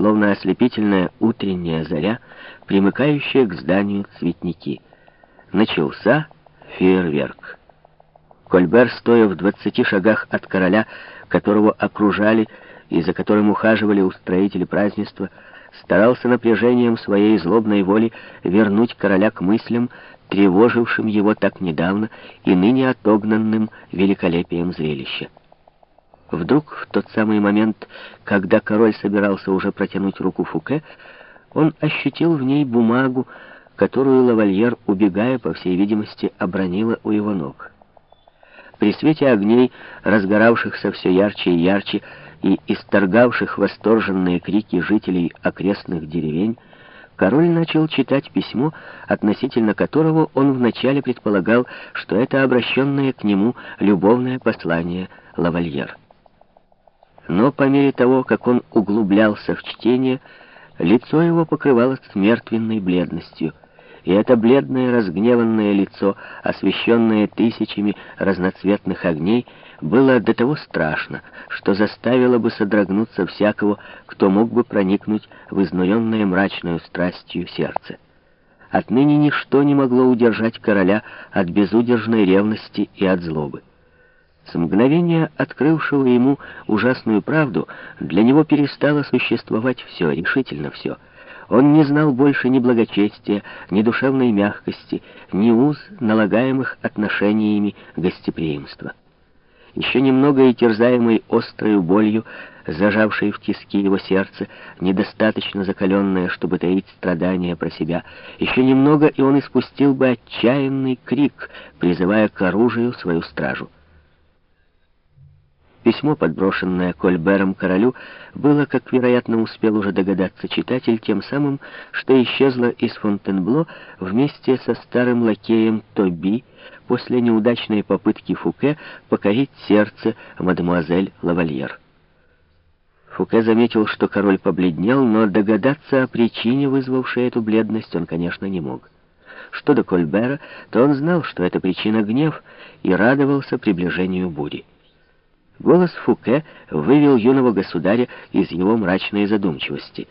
словно ослепительная утренняя заря, примыкающая к зданию цветники. Начался фейерверк. Кольбер, стоя в двадцати шагах от короля, которого окружали и за которым ухаживали устроители празднества, старался напряжением своей злобной воли вернуть короля к мыслям, тревожившим его так недавно и ныне отогнанным великолепием зрелища. Вдруг, в тот самый момент, когда король собирался уже протянуть руку Фуке, он ощутил в ней бумагу, которую лавальер, убегая, по всей видимости, обронила у его ног. При свете огней, разгоравшихся все ярче и ярче, и исторгавших восторженные крики жителей окрестных деревень, король начал читать письмо, относительно которого он вначале предполагал, что это обращенное к нему любовное послание лавальер. Но по мере того, как он углублялся в чтение, лицо его покрывалось мертвенной бледностью, и это бледное разгневанное лицо, освещенное тысячами разноцветных огней, было до того страшно, что заставило бы содрогнуться всякого, кто мог бы проникнуть в изнуренное мрачную страстью сердце. Отныне ничто не могло удержать короля от безудержной ревности и от злобы. С мгновения, открывшего ему ужасную правду, для него перестало существовать все, решительно все. Он не знал больше ни благочестия, ни душевной мягкости, ни уз, налагаемых отношениями гостеприимства. Еще немного и терзаемый острой болью, зажавшей в тиски его сердце, недостаточно закаленное, чтобы таить страдания про себя, еще немного, и он испустил бы отчаянный крик, призывая к оружию свою стражу. Письмо, подброшенное Кольбером королю, было, как, вероятно, успел уже догадаться читатель, тем самым, что исчезло из Фонтенбло вместе со старым лакеем Тоби после неудачной попытки Фуке покорить сердце мадемуазель Лавальер. Фуке заметил, что король побледнел, но догадаться о причине, вызвавшей эту бледность, он, конечно, не мог. Что до Кольбера, то он знал, что эта причина гнев, и радовался приближению бури. Голос Фуке вывел юного государя из его мрачной задумчивости.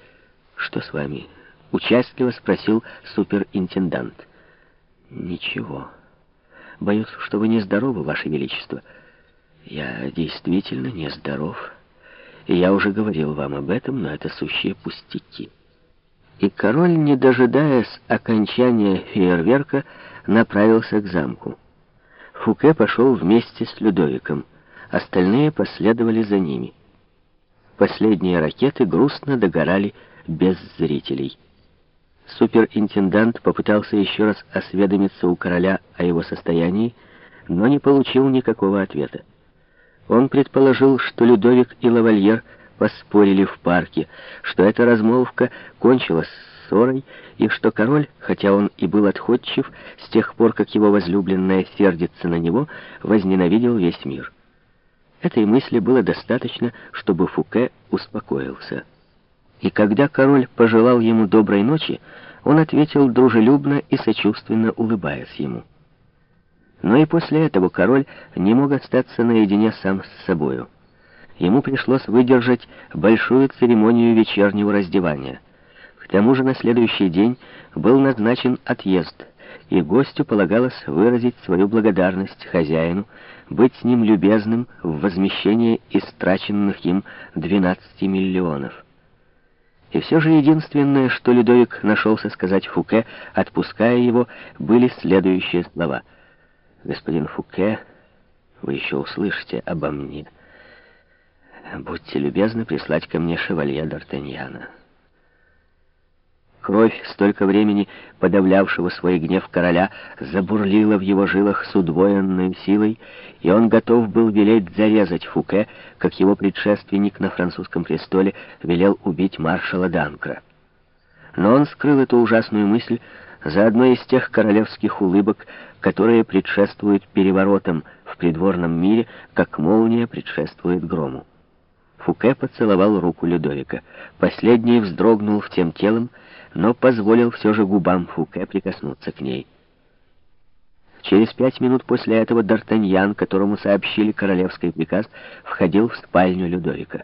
«Что с вами?» — участливо спросил суперинтендант. «Ничего. Боюсь, что вы нездоровы, Ваше Величество». «Я действительно нездоров. И я уже говорил вам об этом, но это сущие пустяки». И король, не дожидаясь окончания фейерверка, направился к замку. Фуке пошел вместе с Людовиком. Остальные последовали за ними. Последние ракеты грустно догорали без зрителей. Суперинтендант попытался еще раз осведомиться у короля о его состоянии, но не получил никакого ответа. Он предположил, что Людовик и Лавальер поспорили в парке, что эта размолвка кончилась ссорой, и что король, хотя он и был отходчив, с тех пор, как его возлюбленная сердится на него, возненавидел весь мир. Этой мысли было достаточно, чтобы Фуке успокоился. И когда король пожелал ему доброй ночи, он ответил дружелюбно и сочувственно улыбаясь ему. Но и после этого король не мог остаться наедине сам с собою. Ему пришлось выдержать большую церемонию вечернего раздевания. К тому же на следующий день был назначен отъезд, и гостю полагалось выразить свою благодарность хозяину, быть с ним любезным в возмещении истраченных им 12 миллионов. И все же единственное, что Людовик нашелся сказать Фуке, отпуская его, были следующие слова. «Господин Фуке, вы еще услышите обо мне. Будьте любезны прислать ко мне шевалье Д'Артаньяна». Кровь, столько времени подавлявшего свой гнев короля, забурлила в его жилах с удвоенной силой, и он готов был велеть зарезать Фуке, как его предшественник на французском престоле велел убить маршала Данкра. Но он скрыл эту ужасную мысль за одной из тех королевских улыбок, которые предшествуют переворотам в придворном мире, как молния предшествует грому. Фуке поцеловал руку Людовика. Последний вздрогнул всем телом, но позволил все же губам Фуке прикоснуться к ней. Через пять минут после этого Д'Артаньян, которому сообщили королевский приказ, входил в спальню Людовика.